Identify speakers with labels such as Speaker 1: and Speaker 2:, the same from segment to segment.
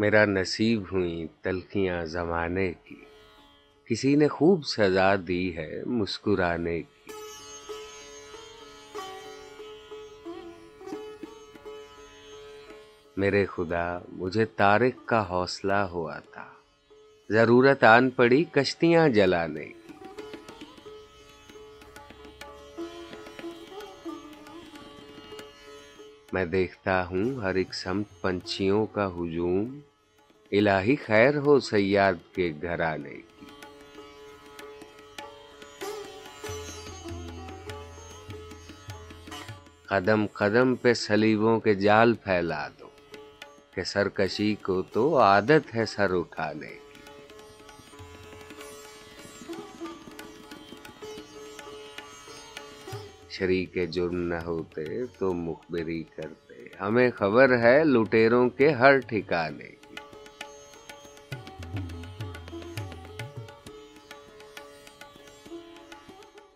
Speaker 1: میرا نصیب ہوئی تلخیاں زمانے کی۔ کسی نے خوب سزا دی ہے مسکرانے کی۔ میرے خدا، مجھے تارک کا حوصلہ ہوا تھا۔ ضرورت آن پڑی کشتیاں جلانے کی۔ میں دیکھتا ہوں ہر ایک سمت پنچھیوں کا ہجوم۔ الہی خیر ہو سیاد کے گھر آنے کی۔ قدم قدم پہ سلیبوں کے جال پھیلا دو کہ سرکشی کو تو عادت ہے سر اٹھانے کی۔ شریک جرم نہ ہوتے تو مخبری کرتے۔ ہمیں خبر ہے لٹیروں کے ہر ٹھکانے۔ کی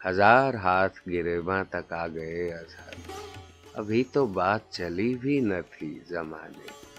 Speaker 1: ہزار ہاتھ گریباں تک آ گئے ابھی تو بات چلی بھی نہ تھی زمانے۔ کی